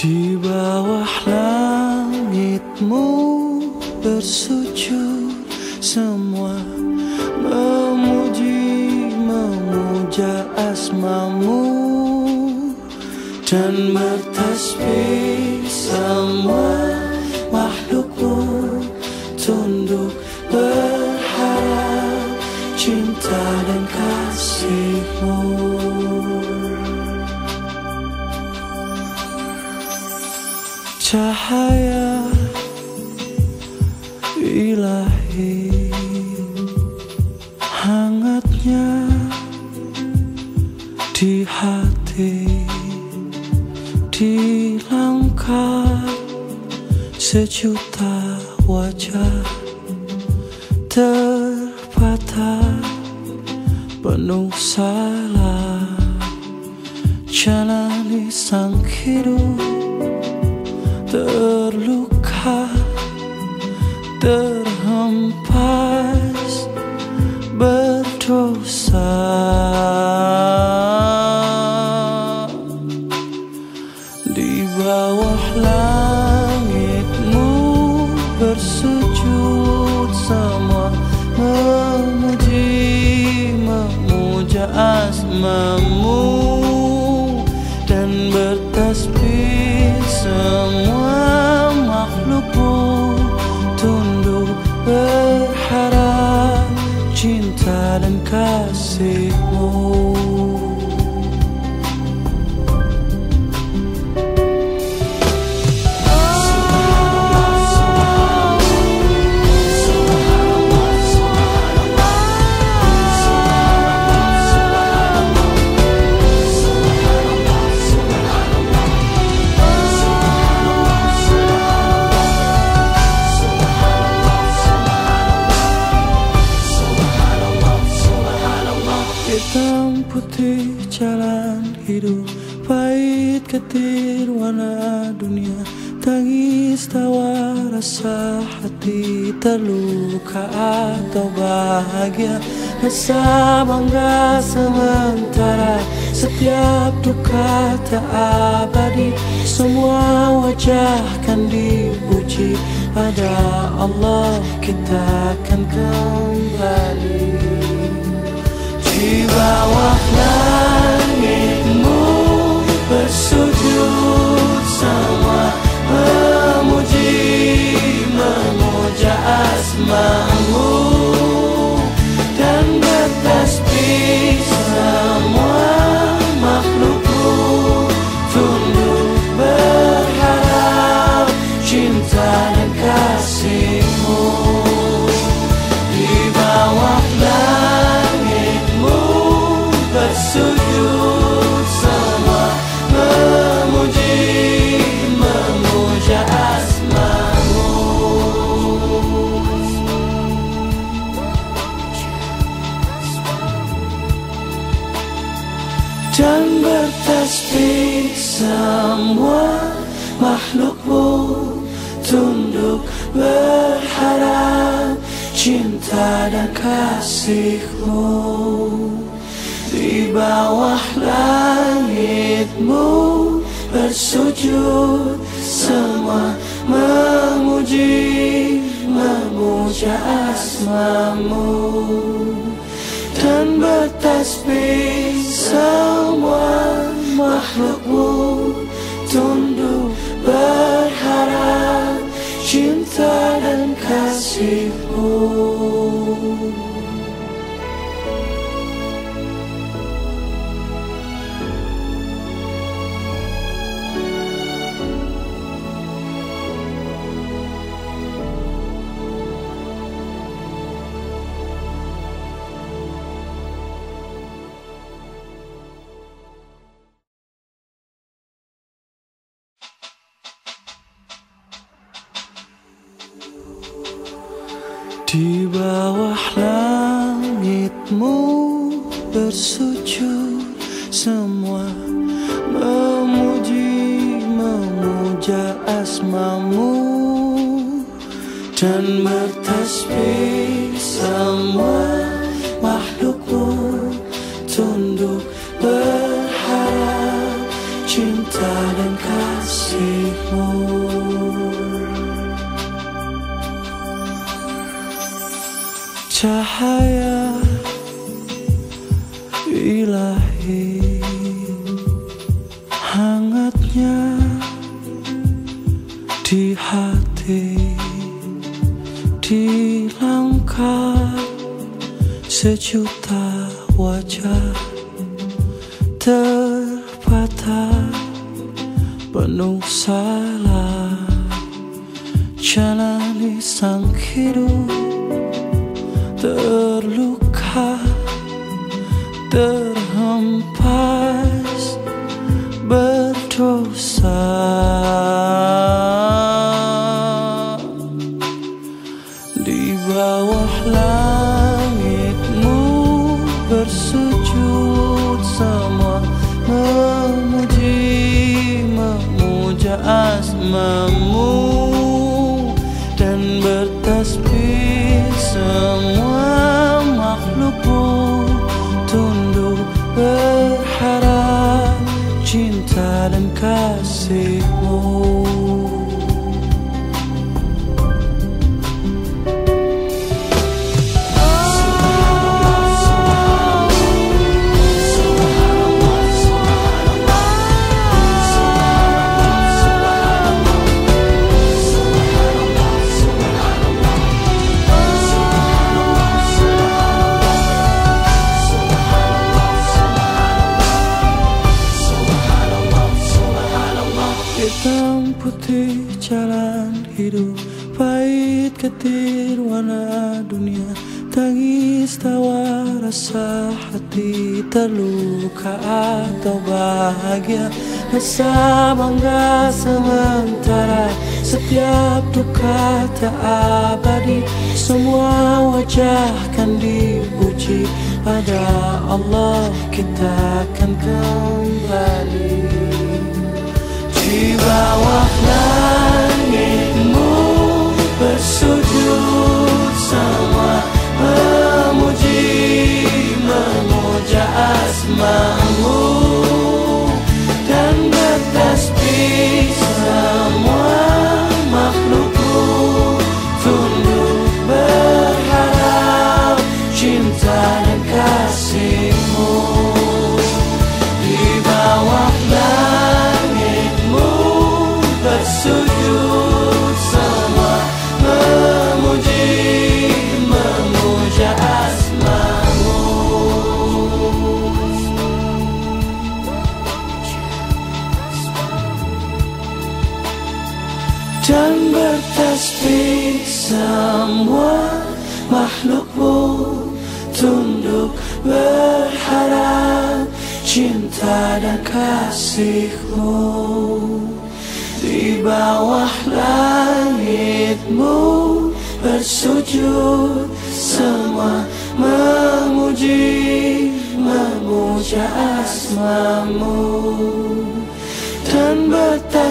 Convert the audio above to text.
Di bawah langitmu bersujud semua Memuji, memuja asmamu Dan bertasbih semua Cahaya ilahi. Hangatnya di hati Di langkah sejuta wajah Terpatah penuh salah. Jalani sang hidup terluka terhempas berdosa. Di bawah langitmu bersujud semua memuji memuja asmamu kasihmu Jalan hidup Pahit ketir warna dunia. Tangis tawa rasa hati Terluka atau bahagia. Rasa bangga sementara Setiap duka tak abadi. Semua wajah kan dipuji Pada Allah kita akan kembali di bawah langitmu bersujud bertasbih semua makhlukmu tunduk berharap. Cinta dan kasihmu di bawah langitmu bersujud. Semua memuji memuja asmamu. Dan bertasbih semua kasihmu Di bawah langitmu bersujud semua Memuji, memuja asmamu Dan bertasbih semua makhlukmu. Tunduk berharap cinta dan kasih cahaya ilahi. Hangatnya di hati di langkah sejuta wajah terpatah penuh salah. Jalani sang hidup terluka terhempas berdosa. Di bawah langitmu bersujud semua memuji memuja asmamu dan kasihmu jalan hidup Pahit ketir warna dunia. Tangis tawa rasa hati terluka atau bahagia. Rasa bangga sementara Setiap duka tak abadi. Semua wajah kan dipuji Pada Allah kita akan kembali di bawah langitmu bersujud semua memuji memuja asmamu dan bertasbih semua makhlukmu tunduk berharap cinta dan kasihmu dan bertasbih semua makhlukmu tunduk berharap cinta dan kasihmu. Di bawah langitmu bersujud semua memuji memuja asmamu. Dan bertasbih